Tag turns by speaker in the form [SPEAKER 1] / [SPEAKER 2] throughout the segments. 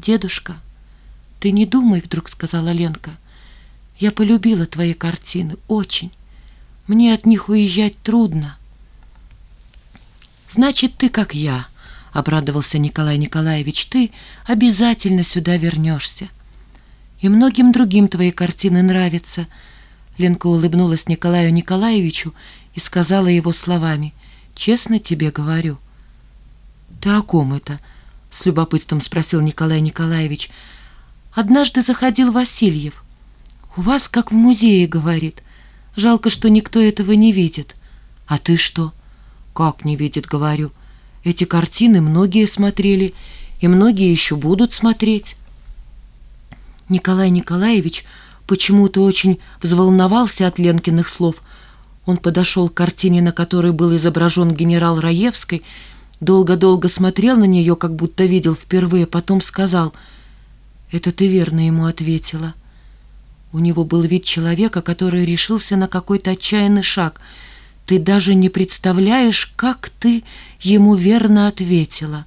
[SPEAKER 1] «Дедушка, ты не думай», — вдруг сказала Ленка. «Я полюбила твои картины, очень. Мне от них уезжать трудно». «Значит, ты как я», — обрадовался Николай Николаевич. «Ты обязательно сюда вернешься. И многим другим твои картины нравятся». Ленка улыбнулась Николаю Николаевичу и сказала его словами. «Честно тебе говорю». «Ты о ком это?» — с любопытством спросил Николай Николаевич. «Однажды заходил Васильев. У вас как в музее, — говорит. Жалко, что никто этого не видит. А ты что?» «Как не видит, — говорю. Эти картины многие смотрели, и многие еще будут смотреть». Николай Николаевич почему-то очень взволновался от Ленкиных слов. Он подошел к картине, на которой был изображен генерал Раевский, долго-долго смотрел на нее, как будто видел впервые, потом сказал, «Это ты верно ему ответила». У него был вид человека, который решился на какой-то отчаянный шаг. Ты даже не представляешь, как ты ему верно ответила.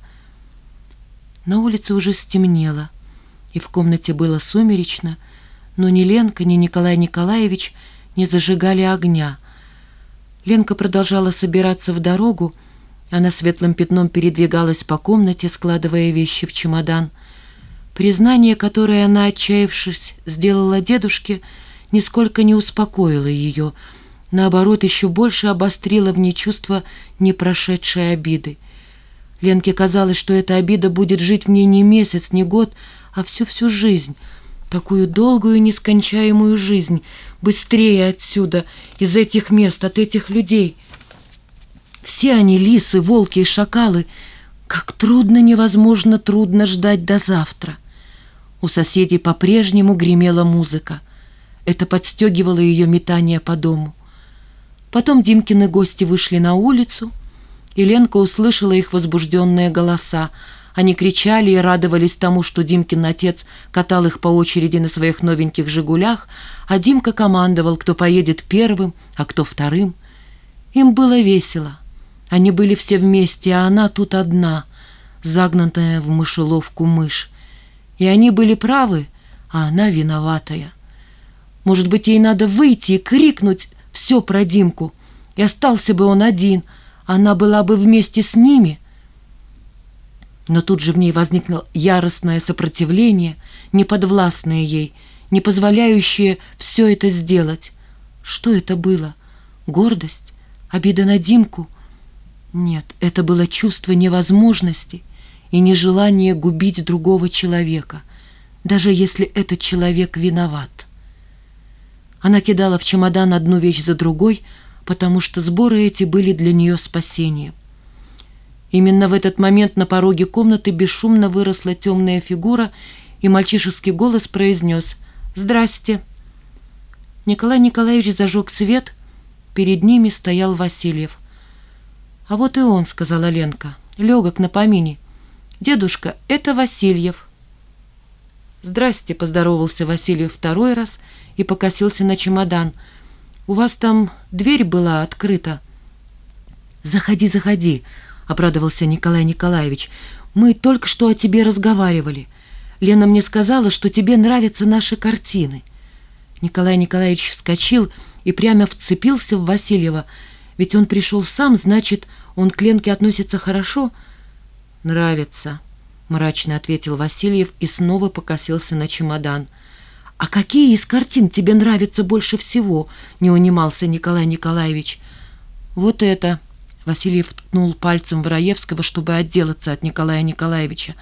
[SPEAKER 1] На улице уже стемнело, и в комнате было сумеречно, но ни Ленка, ни Николай Николаевич не зажигали огня. Ленка продолжала собираться в дорогу, она светлым пятном передвигалась по комнате, складывая вещи в чемодан. Признание, которое она, отчаявшись, сделала дедушке, нисколько не успокоило ее, наоборот, еще больше обострило в ней чувство непрошедшей обиды. Ленке казалось, что эта обида будет жить в ней не месяц, не год, а всю-всю жизнь, такую долгую нескончаемую жизнь, быстрее отсюда, из этих мест, от этих людей — все они лисы, волки и шакалы. Как трудно, невозможно трудно ждать до завтра. У соседей по-прежнему гремела музыка. Это подстегивало ее метание по дому. Потом Димкины гости вышли на улицу, и Ленка услышала их возбужденные голоса. Они кричали и радовались тому, что Димкин отец катал их по очереди на своих новеньких «Жигулях», а Димка командовал, кто поедет первым, а кто вторым. Им было весело. Они были все вместе, а она тут одна, загнанная в мышеловку мышь. И они были правы, а она виноватая. Может быть, ей надо выйти и крикнуть все про Димку, и остался бы он один, она была бы вместе с ними. Но тут же в ней возникло яростное сопротивление, неподвластное ей, не позволяющее все это сделать. Что это было? Гордость? Обида на Димку? Нет, это было чувство невозможности и нежелание губить другого человека, даже если этот человек виноват. Она кидала в чемодан одну вещь за другой, потому что сборы эти были для нее спасением. Именно в этот момент на пороге комнаты бесшумно выросла темная фигура, и мальчишеский голос произнес «Здрасте». Николай Николаевич зажег свет, перед ними стоял Васильев. «А вот и он», — сказала Ленка, — «легок на помине. Дедушка, это Васильев». «Здрасте», — поздоровался Васильев второй раз и покосился на чемодан. «У вас там дверь была открыта». «Заходи, заходи», — обрадовался Николай Николаевич. «Мы только что о тебе разговаривали. Лена мне сказала, что тебе нравятся наши картины». Николай Николаевич вскочил и прямо вцепился в Васильева — ведь он пришел сам, значит, он к Ленке относится хорошо? Нравится, мрачно ответил Васильев и снова покосился на чемодан. «А какие из картин тебе нравятся больше всего?» — не унимался Николай Николаевич. «Вот это!» — Васильев ткнул пальцем в Раевского, чтобы отделаться от Николая Николаевича.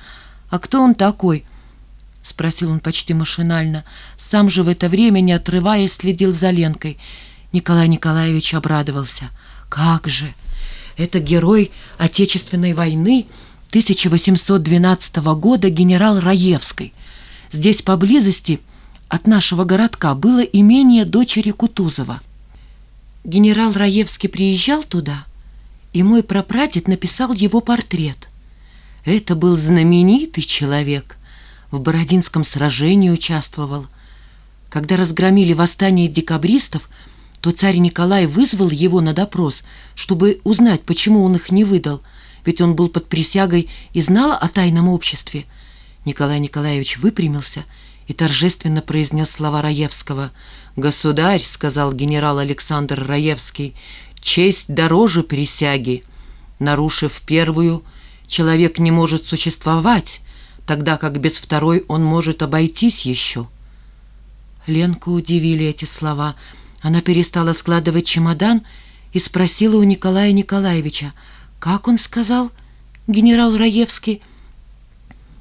[SPEAKER 1] «А кто он такой?» — спросил он почти машинально. Сам же в это время, не отрываясь, следил за Ленкой — Николай Николаевич обрадовался. «Как же! Это герой Отечественной войны 1812 года генерал Раевской. Здесь поблизости от нашего городка было имение дочери Кутузова. Генерал Раевский приезжал туда, и мой прапрадед написал его портрет. Это был знаменитый человек, в Бородинском сражении участвовал. Когда разгромили восстание декабристов, то царь Николай вызвал его на допрос, чтобы узнать, почему он их не выдал, ведь он был под присягой и знал о тайном обществе. Николай Николаевич выпрямился и торжественно произнес слова Раевского. «Государь», — сказал генерал Александр Раевский, — «честь дороже присяги. Нарушив первую, человек не может существовать, тогда как без второй он может обойтись еще». Ленку удивили эти слова. Она перестала складывать чемодан и спросила у Николая Николаевича, «Как он сказал, генерал Раевский?»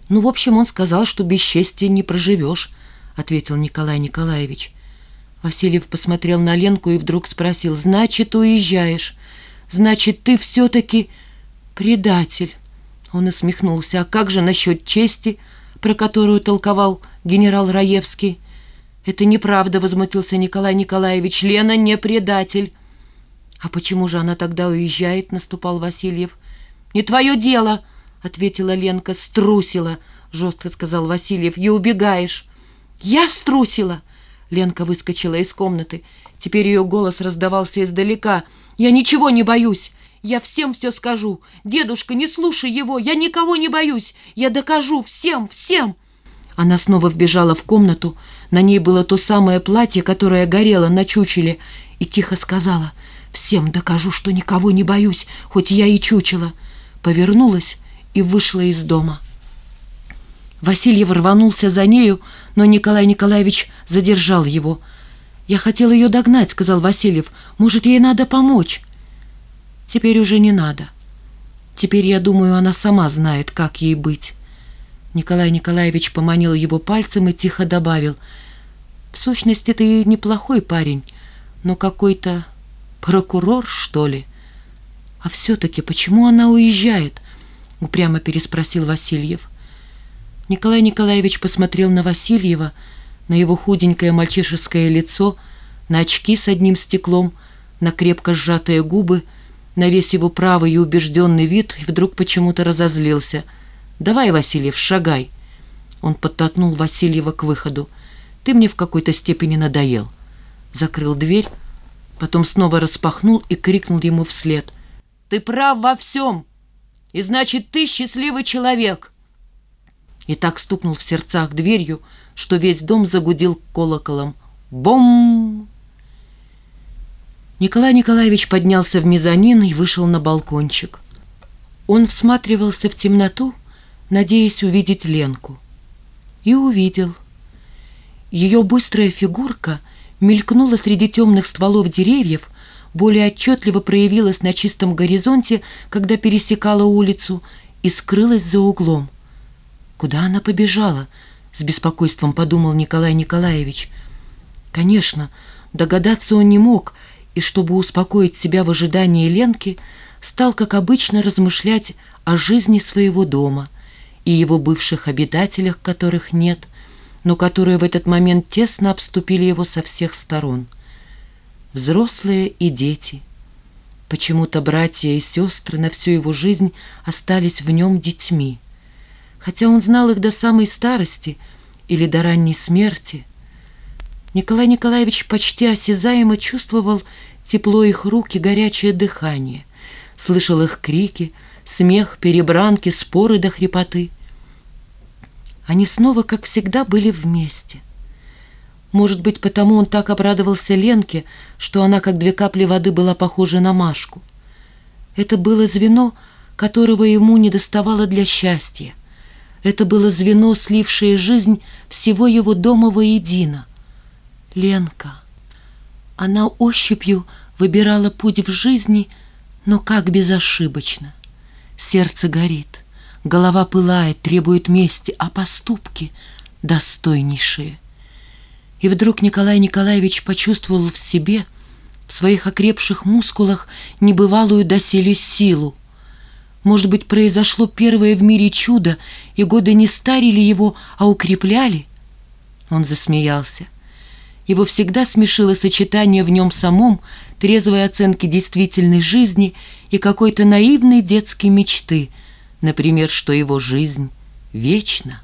[SPEAKER 1] «Ну, в общем, он сказал, что без чести не проживешь», — ответил Николай Николаевич. Васильев посмотрел на Ленку и вдруг спросил, «Значит, уезжаешь? Значит, ты все-таки предатель?» Он усмехнулся. «А как же насчет чести, про которую толковал генерал Раевский?» «Это неправда», — возмутился Николай Николаевич. «Лена не предатель». «А почему же она тогда уезжает?» — наступал Васильев. «Не твое дело!» — ответила Ленка. «Струсила!» — жестко сказал Васильев. «И убегаешь!» «Я струсила!» Ленка выскочила из комнаты. Теперь ее голос раздавался издалека. «Я ничего не боюсь! Я всем все скажу! Дедушка, не слушай его! Я никого не боюсь! Я докажу всем, всем!» Она снова вбежала в комнату. На ней было то самое платье, которое горело на чучеле, и тихо сказала «Всем докажу, что никого не боюсь, хоть я и чучела!» Повернулась и вышла из дома. Васильев рванулся за нею, но Николай Николаевич задержал его. «Я хотел ее догнать», — сказал Васильев. «Может, ей надо помочь?» «Теперь уже не надо. Теперь, я думаю, она сама знает, как ей быть». Николай Николаевич поманил его пальцем и тихо добавил. «В сущности, ты неплохой парень, но какой-то прокурор, что ли? А все-таки почему она уезжает?» — упрямо переспросил Васильев. Николай Николаевич посмотрел на Васильева, на его худенькое мальчишеское лицо, на очки с одним стеклом, на крепко сжатые губы, на весь его правый и убежденный вид, и вдруг почему-то разозлился. «Давай, Васильев, шагай!» Он подтолкнул Васильева к выходу. «Ты мне в какой-то степени надоел». Закрыл дверь, потом снова распахнул и крикнул ему вслед. «Ты прав во всем!» И значит, ты счастливый человек!» И так стукнул в сердцах дверью, что весь дом загудил колоколом. Бом! Николай Николаевич поднялся в мезонин и вышел на балкончик. Он всматривался в темноту, надеясь увидеть Ленку. И увидел. Ее быстрая фигурка мелькнула среди темных стволов деревьев, более отчетливо проявилась на чистом горизонте, когда пересекала улицу, и скрылась за углом. Куда она побежала? С беспокойством подумал Николай Николаевич. Конечно, догадаться он не мог, и чтобы успокоить себя в ожидании Ленки, стал, как обычно, размышлять о жизни своего дома и его бывших обитателях, которых нет, но которые в этот момент тесно обступили его со всех сторон – взрослые и дети. Почему-то братья и сестры на всю его жизнь остались в нем детьми. Хотя он знал их до самой старости или до ранней смерти. Николай Николаевич почти осязаемо чувствовал тепло их рук и горячее дыхание, слышал их крики, смех, перебранки, споры до хрипоты. Они снова, как всегда, были вместе — может быть, потому он так обрадовался Ленке, что она, как две капли воды, была похожа на Машку. Это было звено, которого ему не доставало для счастья. Это было звено, слившее жизнь всего его дома воедино. Ленка. Она ощупью выбирала путь в жизни, но как безошибочно. Сердце горит, голова пылает, требует мести, а поступки достойнейшие — и вдруг Николай Николаевич почувствовал в себе, в своих окрепших мускулах, небывалую доселе силу. Может быть, произошло первое в мире чудо, и годы не старили его, а укрепляли? Он засмеялся. Его всегда смешило сочетание в нем самом трезвой оценки действительной жизни и какой-то наивной детской мечты, например, что его жизнь вечна.